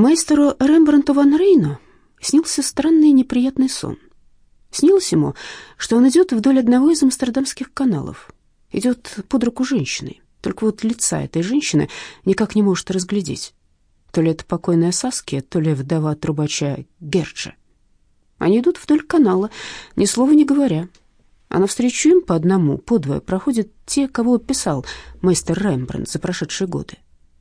Майстеру Рембрандту ван Рейну снился странный неприятный сон. Снилось ему, что он идет вдоль одного из амстердамских каналов. Идет под руку женщиной, только вот лица этой женщины никак не может разглядеть. То ли это покойная Саски, то ли вдова трубача Герджа. Они идут вдоль канала, ни слова не говоря. А навстречу им по одному, по двое проходят те, кого писал мастер Рембрандт за прошедшие годы.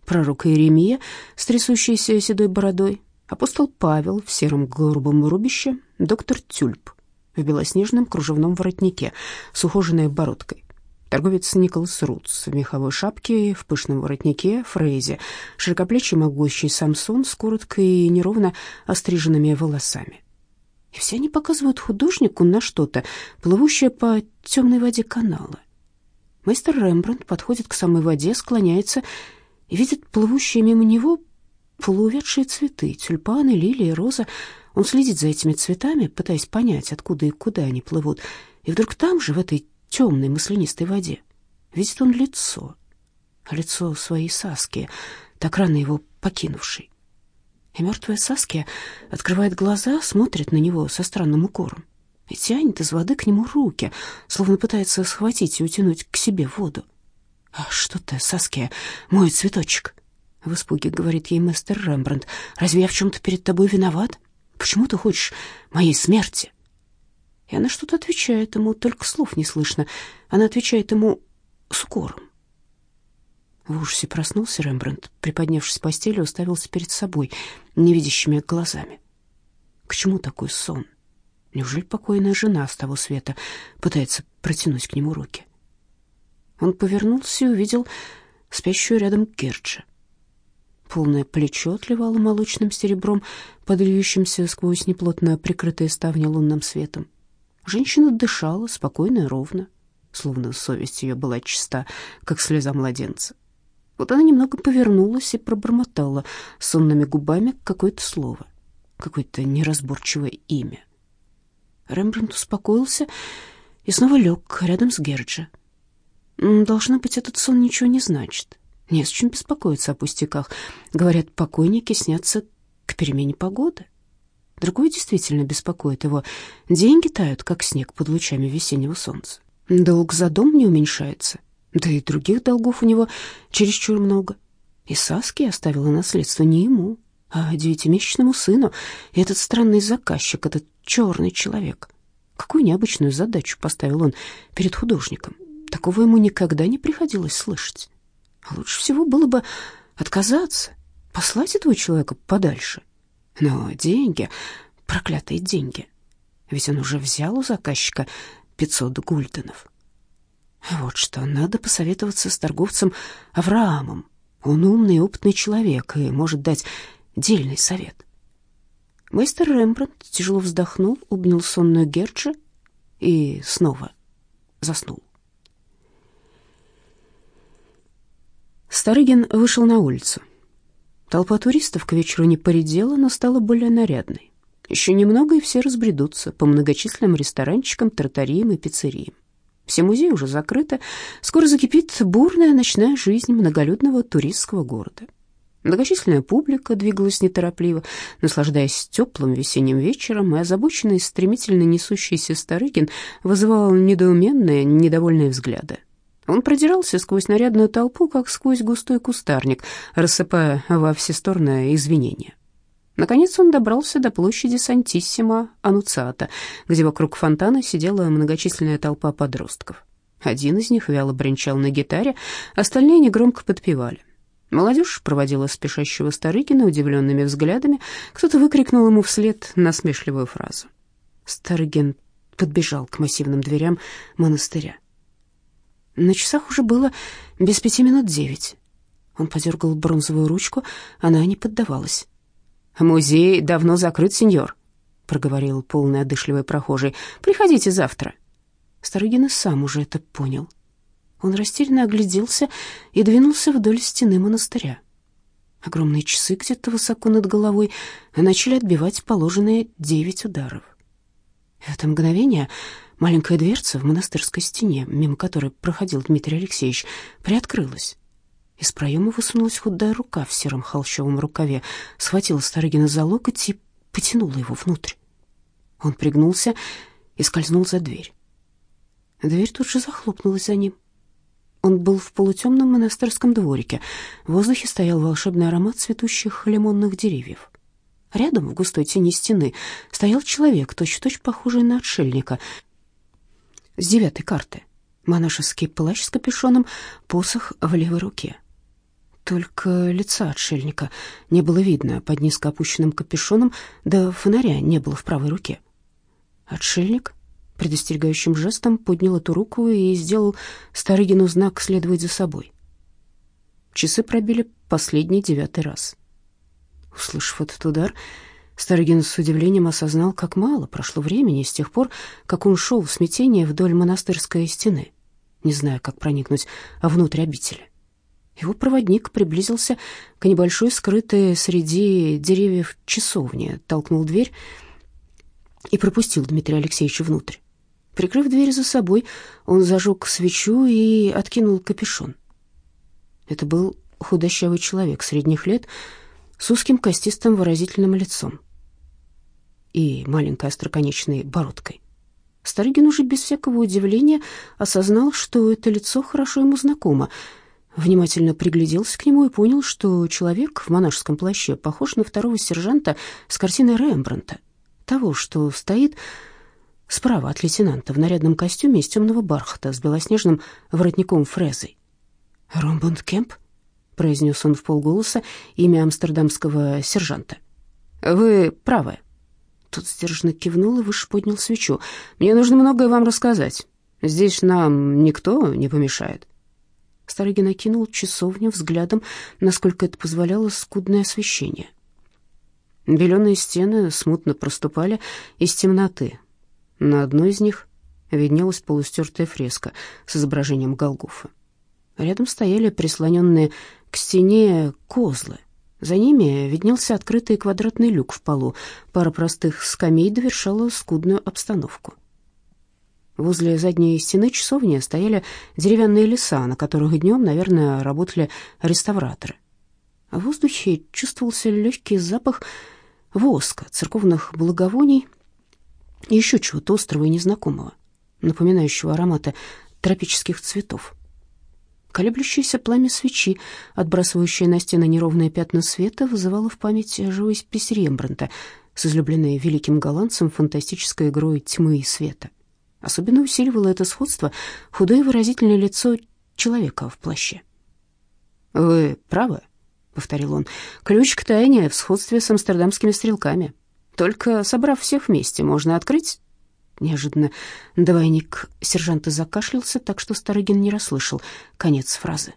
Пророк Иеремия с трясущейся седой бородой, апостол Павел в сером голубом рубище, доктор Тюльп в белоснежном кружевном воротнике с ухоженной бородкой, торговец Николас Рутс в меховой шапке, в пышном воротнике, фрейзе, широкоплечий могущий Самсон с короткой и неровно остриженными волосами. И все они показывают художнику на что-то, плывущее по темной воде канала. Мастер Рембрандт подходит к самой воде, склоняется видит плывущие мимо него полуувядшие цветы, тюльпаны, лилии, роза. Он следит за этими цветами, пытаясь понять, откуда и куда они плывут. И вдруг там же, в этой темной маслянистой воде, видит он лицо. Лицо своей Саски, так рано его покинувшей. И мертвая Саския открывает глаза, смотрит на него со странным укором и тянет из воды к нему руки, словно пытается схватить и утянуть к себе воду. «А что ты, Саския, мой цветочек?» В испуге говорит ей мистер Рембрандт. «Разве я в чем-то перед тобой виноват? Почему ты хочешь моей смерти?» И она что-то отвечает ему, только слов не слышно. Она отвечает ему с укором. В ужасе проснулся Рембрандт, приподнявшись с постели, уставился перед собой невидящими глазами. К чему такой сон? Неужели покойная жена с того света пытается протянуть к нему руки? Он повернулся и увидел спящую рядом Керча. Полное плечо отливало молочным серебром, подливающимся сквозь неплотно прикрытые ставни лунным светом. Женщина дышала спокойно и ровно, словно совесть ее была чиста, как слеза младенца. Вот она немного повернулась и пробормотала сонными губами какое-то слово, какое-то неразборчивое имя. Рембрандт успокоился и снова лег рядом с Герджи. Должно быть, этот сон ничего не значит. Не с чем беспокоиться о пустяках. Говорят, покойники снятся к перемене погоды. Другое действительно беспокоит его. Деньги тают, как снег под лучами весеннего солнца. Долг за дом не уменьшается. Да и других долгов у него чересчур много. И Саски оставила наследство не ему, а девятимесячному сыну. И этот странный заказчик, этот черный человек. Какую необычную задачу поставил он перед художником. Такого ему никогда не приходилось слышать. Лучше всего было бы отказаться, послать этого человека подальше. Но деньги, проклятые деньги, ведь он уже взял у заказчика 500 гульденов. Вот что, надо посоветоваться с торговцем Авраамом. Он умный и опытный человек и может дать дельный совет. Мастер Рембрандт тяжело вздохнул, обнял сонную Герджи и снова заснул. Старыгин вышел на улицу. Толпа туристов к вечеру не поредела, но стала более нарядной. Еще немного, и все разбредутся по многочисленным ресторанчикам, тротариям и пиццериям. Все музеи уже закрыты. Скоро закипит бурная ночная жизнь многолюдного туристского города. Многочисленная публика двигалась неторопливо, наслаждаясь теплым весенним вечером, и озабоченный, стремительно несущийся Старыгин вызывал недоуменные, недовольные взгляды. Он продирался сквозь нарядную толпу, как сквозь густой кустарник, рассыпая во все стороны извинения. Наконец он добрался до площади Сантиссима Ануциата, где вокруг фонтана сидела многочисленная толпа подростков. Один из них вяло бренчал на гитаре, остальные негромко подпевали. Молодежь проводила спешащего Старыгина удивленными взглядами. Кто-то выкрикнул ему вслед насмешливую фразу. Старыгин подбежал к массивным дверям монастыря. На часах уже было без пяти минут девять. Он подергал бронзовую ручку, она не поддавалась. «Музей давно закрыт, сеньор», — проговорил полный одышливый прохожий. «Приходите завтра». Старыгин и сам уже это понял. Он растерянно огляделся и двинулся вдоль стены монастыря. Огромные часы где-то высоко над головой начали отбивать положенные девять ударов. В это мгновение маленькая дверца в монастырской стене, мимо которой проходил Дмитрий Алексеевич, приоткрылась Из проема высунулась худая рука в сером холщовом рукаве, схватила Старыгина за локоть и потянула его внутрь. Он пригнулся и скользнул за дверь. Дверь тут же захлопнулась за ним. Он был в полутемном монастырском дворике. В воздухе стоял волшебный аромат цветущих лимонных деревьев. Рядом, в густой тени стены, стоял человек, точь-в-точь -точь похожий на отшельника, с девятой карты. Монашеский плащ с капюшоном, посох в левой руке. Только лица отшельника не было видно под низко опущенным капюшоном, да фонаря не было в правой руке. Отшельник предостерегающим жестом поднял эту руку и сделал Старыгину знак следовать за собой. Часы пробили последний девятый раз. Услышав этот удар, Старыгин с удивлением осознал, как мало прошло времени с тех пор, как он шел в смятение вдоль монастырской стены, не зная, как проникнуть внутрь обители. Его проводник приблизился к небольшой скрытой среди деревьев часовне, толкнул дверь и пропустил Дмитрия Алексеевича внутрь. Прикрыв дверь за собой, он зажег свечу и откинул капюшон. Это был худощавый человек средних лет с узким костистым выразительным лицом и маленькой остроконечной бородкой. Старыгин уже без всякого удивления осознал, что это лицо хорошо ему знакомо. Внимательно пригляделся к нему и понял, что человек в монашеском плаще похож на второго сержанта с картины Рембрандта, того, что стоит справа от лейтенанта в нарядном костюме из темного бархата с белоснежным воротником фрезой. «Ромбунд Кемп?» — произнес он в полголоса имя амстердамского сержанта. «Вы правы». Тот сдержанно кивнул и выше поднял свечу. «Мне нужно многое вам рассказать. Здесь нам никто не помешает». Старыгин окинул часовню взглядом, насколько это позволяло скудное освещение. Беленые стены смутно проступали из темноты, на одной из них виднелась полустертая фреска с изображением Голгофа. Рядом стояли прислоненные к стене козлы. За ними виднелся открытый квадратный люк в полу. Пара простых скамей довершала скудную обстановку. Возле задней стены часовни стояли деревянные леса, на которых днем, наверное, работали реставраторы. В воздухе чувствовался легкий запах воска, церковных благовоний — и еще чего-то острого и незнакомого, напоминающего ароматы тропических цветов. Колеблющееся пламя свечи, отбрасывающее на стены неровные пятна света, вызывало в памяти живопись Рембрандта с излюбленной великим голландцем фантастической игрой тьмы и света. Особенно усиливало это сходство худое выразительное лицо человека в плаще. «Вы правы», — повторил он, — «ключ к тайне в сходстве с амстердамскими стрелками. Только собрав всех вместе, можно открыть...» Неожиданно двойник сержанта закашлялся, так что Старыгин не расслышал конец фразы.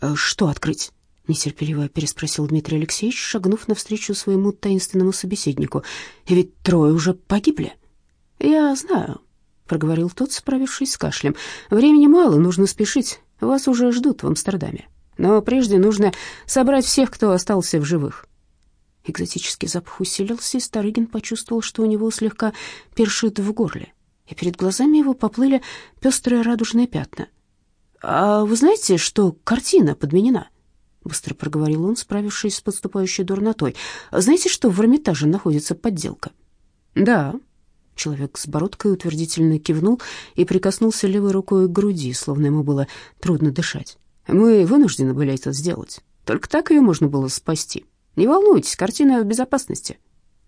«Э, «Что открыть?» — нетерпеливо переспросил Дмитрий Алексеевич, шагнув навстречу своему таинственному собеседнику. «Ведь трое уже погибли». «Я знаю», — проговорил тот, справившись с кашлем. «Времени мало, нужно спешить. Вас уже ждут в Амстердаме. Но прежде нужно собрать всех, кто остался в живых. Экзотический запах усилился, и Старыгин почувствовал, что у него слегка першит в горле, и перед глазами его поплыли пестрые радужные пятна. «А вы знаете, что картина подменена?» — быстро проговорил он, справившись с подступающей дурнотой. «Знаете, что в Эрмитаже находится подделка?» «Да». Человек с бородкой утвердительно кивнул и прикоснулся левой рукой к груди, словно ему было трудно дышать. «Мы вынуждены были это сделать. Только так ее можно было спасти». Не волнуйтесь, картина в безопасности.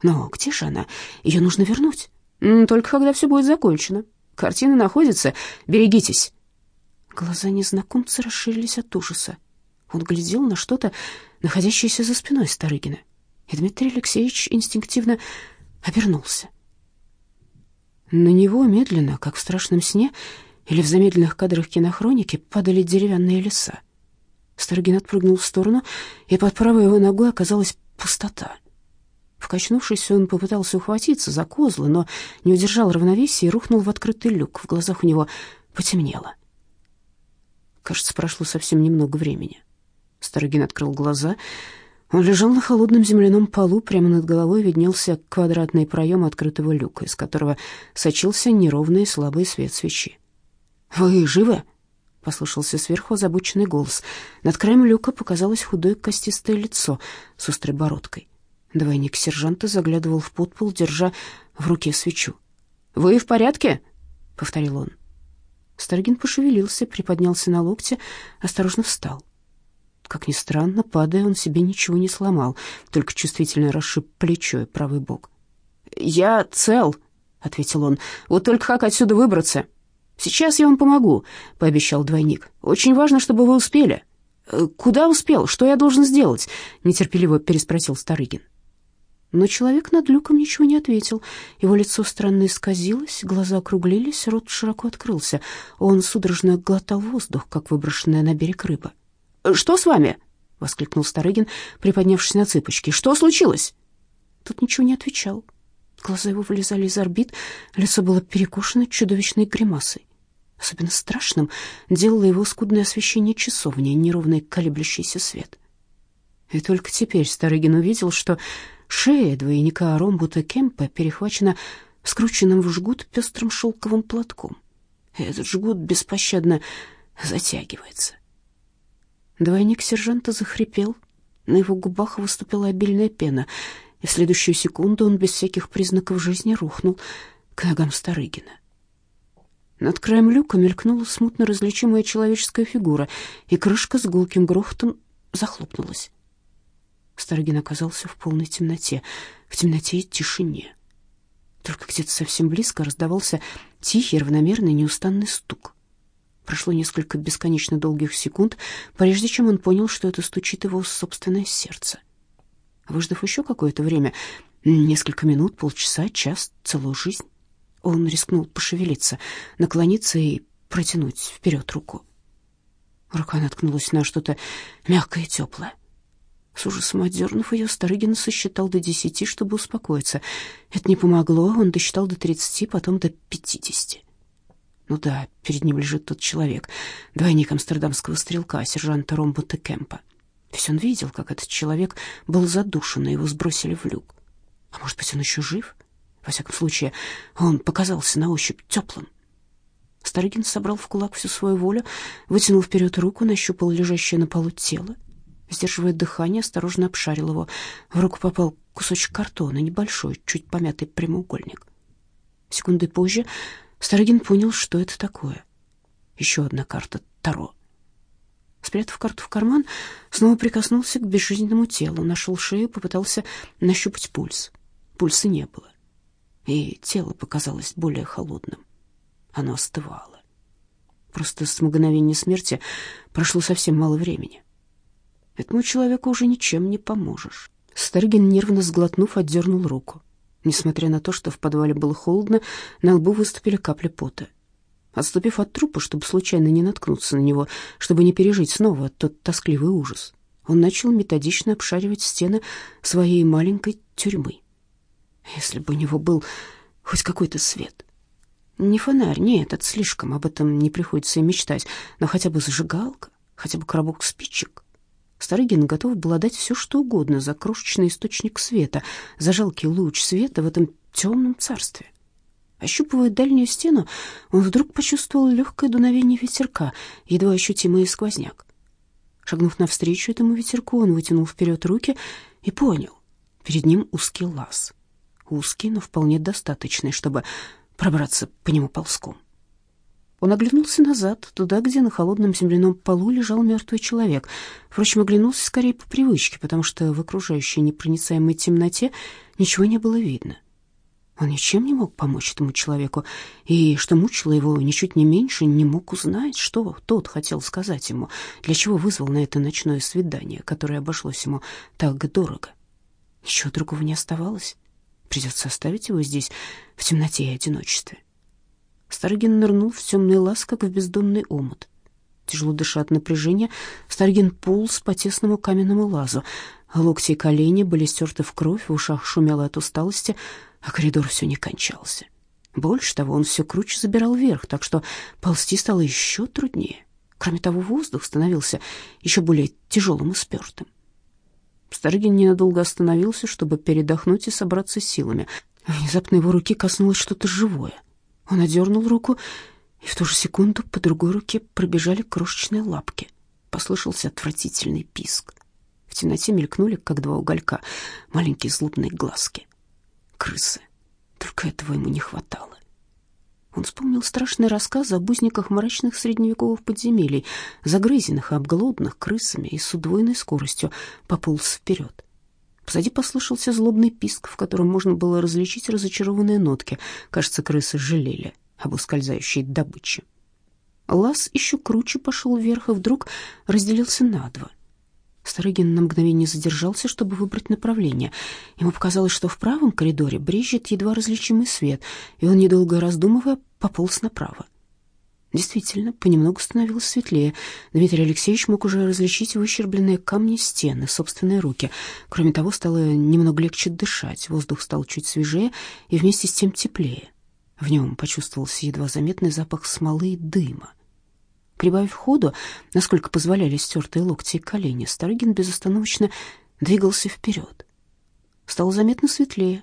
Но где же она? Ее нужно вернуть. Только когда все будет закончено. Картина находится. Берегитесь. Глаза незнакомца расширились от ужаса. Он глядел на что-то, находящееся за спиной Старыгина. И Дмитрий Алексеевич инстинктивно обернулся. На него медленно, как в страшном сне или в замедленных кадрах кинохроники, падали деревянные леса. Старыгин отпрыгнул в сторону, и под правой его ногой оказалась пустота. Вкачнувшись, он попытался ухватиться за козлы, но не удержал равновесия и рухнул в открытый люк. В глазах у него потемнело. Кажется, прошло совсем немного времени. Старыгин открыл глаза. Он лежал на холодном земляном полу, прямо над головой виднелся квадратный проем открытого люка, из которого сочился неровный слабый свет свечи. «Вы живы?» — послышался сверху озабоченный голос. Над краем люка показалось худое костистое лицо с острой бородкой. Двойник сержанта заглядывал в подпол, держа в руке свечу. «Вы в порядке?» — повторил он. Старгин пошевелился, приподнялся на локте, осторожно встал. Как ни странно, падая, он себе ничего не сломал, только чувствительно расшиб плечо и правый бок. «Я цел», — ответил он, — «вот только как отсюда выбраться?» «Сейчас я вам помогу», — пообещал двойник. «Очень важно, чтобы вы успели». «Э, «Куда успел? Что я должен сделать?» — нетерпеливо переспросил Старыгин. Но человек над люком ничего не ответил. Его лицо странно исказилось, глаза округлились, рот широко открылся. Он судорожно глотал воздух, как выброшенная на берег рыба. «Что с вами?» — воскликнул Старыгин, приподнявшись на цыпочки. «Что случилось?» Тут ничего не отвечал. Глаза его вылезали из орбит, лицо было перекошено чудовищной гримасой. Особенно страшным делало его скудное освещение часовни, неровный колеблющийся свет. И только теперь Старыгин увидел, что шея двойника Ромбута Кемпа перехвачена скрученным в жгут пестрым шелковым платком. И этот жгут беспощадно затягивается. Двойник сержанта захрипел, на его губах выступила обильная пена — и в следующую секунду он без всяких признаков жизни рухнул к ногам Старыгина. Над краем люка мелькнула смутно различимая человеческая фигура, и крышка с гулким грохотом захлопнулась. Старыгин оказался в полной темноте, в темноте и тишине. Только где-то совсем близко раздавался тихий, равномерный, неустанный стук. Прошло несколько бесконечно долгих секунд, прежде чем он понял, что это стучит его собственное сердце — Выждав еще какое-то время, несколько минут, полчаса, час, целую жизнь, он рискнул пошевелиться, наклониться и протянуть вперед руку. Рука наткнулась на что-то мягкое и теплое. С ужасом отдернув ее, Старыгин сосчитал до десяти, чтобы успокоиться. Это не помогло, он досчитал до тридцати, потом до пятидесяти. Ну да, перед ним лежит тот человек, двойник амстердамского стрелка, сержанта Ромбота Кемпа. Ведь он видел, как этот человек был задушен, и его сбросили в люк. А может быть, он еще жив? Во всяком случае, он показался на ощупь теплым. Старыгин собрал в кулак всю свою волю, вытянул вперед руку, нащупал лежащее на полу тело. Сдерживая дыхание, осторожно обшарил его. В руку попал кусочек картона, небольшой, чуть помятый прямоугольник. Секунды позже Старыгин понял, что это такое. Еще одна карта Таро. Спрятав карту в карман, снова прикоснулся к безжизненному телу, нашел шею, попытался нащупать пульс. Пульса не было, и тело показалось более холодным. Оно остывало. Просто с мгновения смерти прошло совсем мало времени. Этому человеку уже ничем не поможешь. Старгин, нервно сглотнув, отдернул руку. Несмотря на то, что в подвале было холодно, на лбу выступили капли пота. Отступив от трупа, чтобы случайно не наткнуться на него, чтобы не пережить снова тот тоскливый ужас, он начал методично обшаривать стены своей маленькой тюрьмы. Если бы у него был хоть какой-то свет. Не фонарь, нет, это слишком, об этом не приходится и мечтать, но хотя бы зажигалка, хотя бы коробок спичек. Старыгин готов был отдать все, что угодно за крошечный источник света, за жалкий луч света в этом темном царстве. Ощупывая дальнюю стену, он вдруг почувствовал легкое дуновение ветерка, едва ощутимый сквозняк. Шагнув навстречу этому ветерку, он вытянул вперед руки и понял. Перед ним узкий лаз. Узкий, но вполне достаточный, чтобы пробраться по нему ползком. Он оглянулся назад, туда, где на холодном земляном полу лежал мертвый человек. Впрочем, оглянулся скорее по привычке, потому что в окружающей непроницаемой темноте ничего не было видно. — он ничем не мог помочь этому человеку, и, что мучило его ничуть не меньше, не мог узнать, что тот хотел сказать ему, для чего вызвал на это ночное свидание, которое обошлось ему так дорого. Ничего другого не оставалось. Придется оставить его здесь, в темноте и одиночестве. Старгин нырнул в темный лаз, как в бездонный омут. Тяжело дыша от напряжения, Старгин полз по тесному каменному лазу. Локти и колени были стерты в кровь, в ушах шумело от усталости — а коридор все не кончался. Больше того, он все круче забирал вверх, так что ползти стало еще труднее. Кроме того, воздух становился еще более тяжелым и спертым. Старыгин ненадолго остановился, чтобы передохнуть и собраться силами. Внезапно его руки коснулось что-то живое. Он одернул руку И в ту же секунду по другой руке пробежали крошечные лапки. Послышался отвратительный писк. В темноте мелькнули, как два уголька, маленькие злобные глазки. Крысы. Только этого ему не хватало. Он вспомнил страшный рассказ об узниках мрачных средневековых подземелий, загрызенных и обглоданных крысами, и с удвоенной скоростью пополз вперед. Позади послышался злобный писк, в котором можно было различить разочарованные нотки. Кажется, крысы жалели об ускользающей добыче. Лаз еще круче пошел вверх и вдруг разделился на два — Старыгин на мгновение задержался, чтобы выбрать направление. Ему показалось, что в правом коридоре брежет едва различимый свет, и он, недолго раздумывая, пополз направо. Действительно, понемногу становилось светлее. Дмитрий Алексеевич мог уже различить выщербленные камни стены, собственные руки. Кроме того, стало немного легче дышать, воздух стал чуть свежее и вместе с тем теплее. В нем почувствовался едва заметный запах смолы и дыма. Прибавив ходу, насколько позволяли стертые локти и колени, Старыгин безостановочно двигался вперед. Стало заметно светлее.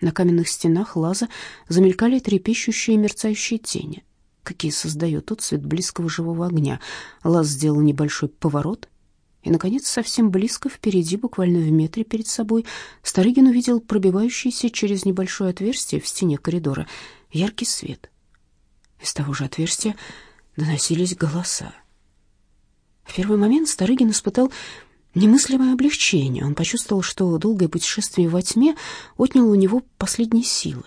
На каменных стенах лаза замелькали трепещущие мерцающие тени, какие создает тот цвет близкого живого огня. Лаз сделал небольшой поворот, и, наконец, совсем близко впереди, буквально в метре перед собой, Старыгин увидел пробивающийся через небольшое отверстие в стене коридора яркий свет. Из того же отверстия доносились голоса. В первый момент Старыгин испытал немыслимое облегчение. Он почувствовал, что долгое путешествие во тьме отняло у него последние силы.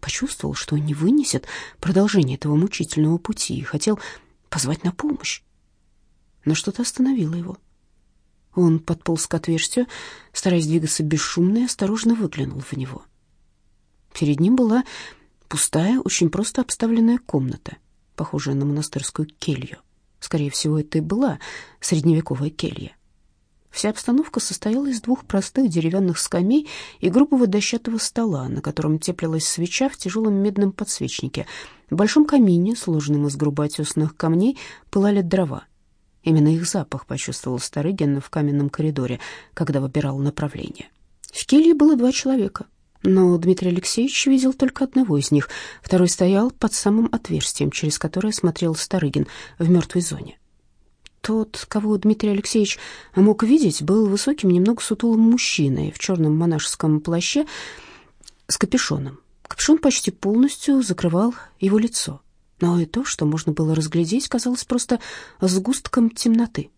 Почувствовал, что он не вынесет продолжение этого мучительного пути и хотел позвать на помощь. Но что-то остановило его. Он подполз к отверстию, стараясь двигаться бесшумно, и осторожно выглянул в него. Перед ним была пустая, очень просто обставленная комната похожая на монастырскую келью. Скорее всего, это и была средневековая келья. Вся обстановка состояла из двух простых деревянных скамей и грубого дощатого стола, на котором теплилась свеча в тяжелом медном подсвечнике. В большом камине, сложенном из грубо камней, пылали дрова. Именно их запах почувствовал Старыгин в каменном коридоре, когда выбирал направление. В келье было два человека но Дмитрий Алексеевич видел только одного из них. Второй стоял под самым отверстием, через которое смотрел Старыгин в мертвой зоне. Тот, кого Дмитрий Алексеевич мог видеть, был высоким, немного сутулым мужчиной в черном монашеском плаще с капюшоном. Капюшон почти полностью закрывал его лицо, но и то, что можно было разглядеть, казалось просто сгустком темноты.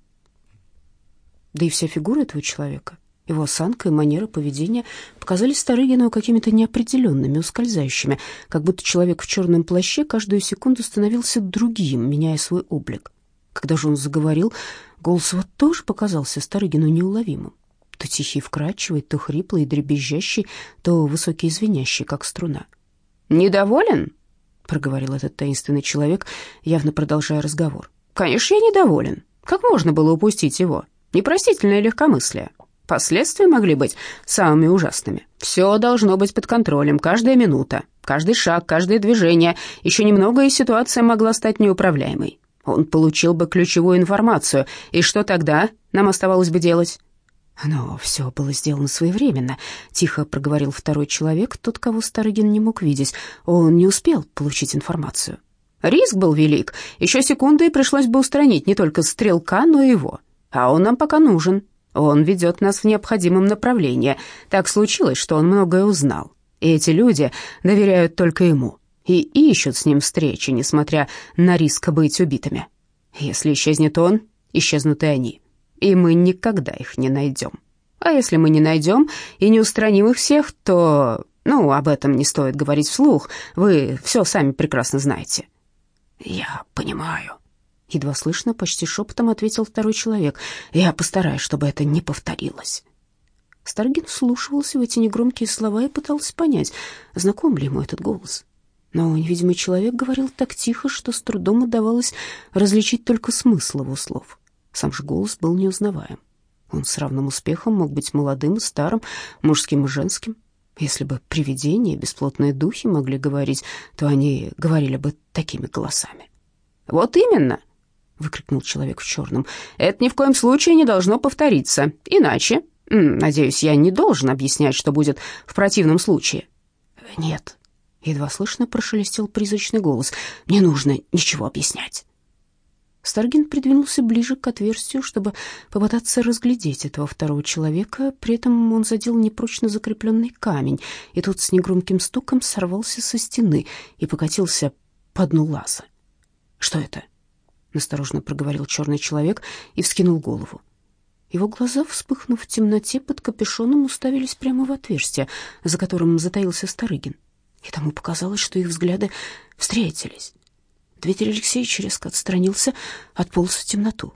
Да и вся фигура этого человека его осанка и манера поведения показались Старыгину какими-то неопределенными, ускользающими, как будто человек в черном плаще каждую секунду становился другим, меняя свой облик. Когда же он заговорил, голос его тоже показался Старыгину неуловимым. То тихий вкрадчивый, то хриплый и дребезжащий, то высокий и звенящий, как струна. «Недоволен?» — проговорил этот таинственный человек, явно продолжая разговор. «Конечно, я недоволен. Как можно было упустить его? Непростительное легкомыслие. Последствия могли быть самыми ужасными. Все должно быть под контролем, каждая минута, каждый шаг, каждое движение. Еще немного, и ситуация могла стать неуправляемой. Он получил бы ключевую информацию, и что тогда нам оставалось бы делать? Но все было сделано своевременно, тихо проговорил второй человек, тот, кого Старыгин не мог видеть. Он не успел получить информацию. Риск был велик. Еще секунды, и пришлось бы устранить не только стрелка, но и его. А он нам пока нужен. Он ведет нас в необходимом направлении. Так случилось, что он многое узнал. И эти люди доверяют только ему и ищут с ним встречи, несмотря на риск быть убитыми. Если исчезнет он, исчезнут и они, и мы никогда их не найдем. А если мы не найдем и не устраним их всех, то... Ну, об этом не стоит говорить вслух, вы все сами прекрасно знаете». «Я понимаю», Едва слышно, почти шепотом ответил второй человек. «Я постараюсь, чтобы это не повторилось». Старгин вслушивался в эти негромкие слова и пытался понять, знаком ли ему этот голос. Но невидимый человек говорил так тихо, что с трудом удавалось различить только смысл его слов. Сам же голос был неузнаваем. Он с равным успехом мог быть молодым и старым, мужским и женским. Если бы привидения бесплотные духи могли говорить, то они говорили бы такими голосами. «Вот именно!» — выкрикнул человек в черном. «Это ни в коем случае не должно повториться. Иначе, надеюсь, я не должен объяснять, что будет в противном случае». «Нет», Едва слышно прошелестел призрачный голос. «Не нужно ничего объяснять». Старгин придвинулся ближе к отверстию, чтобы попытаться разглядеть этого второго человека. При этом он задел непрочно закрепленный камень, и тот с негромким стуком сорвался со стены и покатился по дну лаза. «Что это?» — насторожно проговорил черный человек и вскинул голову. Его глаза, вспыхнув в темноте под капюшоном, уставились прямо в отверстие, за которым затаился Старыгин. И тому показалось, что их взгляды встретились. Дмитрий Алексеевич резко отстранился, отполз в темноту.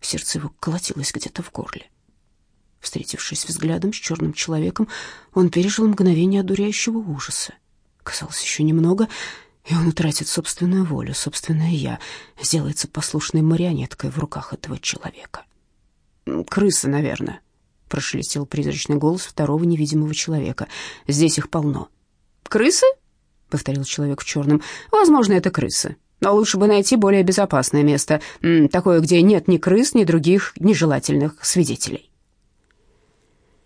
Сердце его колотилось где-то в горле. Встретившись взглядом с черным человеком, он пережил мгновение одуряющего ужаса. Казалось, еще немного, и он утратит собственную волю, собственное «я», сделается послушной марионеткой в руках этого человека. «Крысы, наверное», — прошелестел призрачный голос второго невидимого человека. «Здесь их полно». «Крысы?» — повторил человек в черном. «Возможно, это крысы. Но лучше бы найти более безопасное место, такое, где нет ни крыс, ни других нежелательных свидетелей».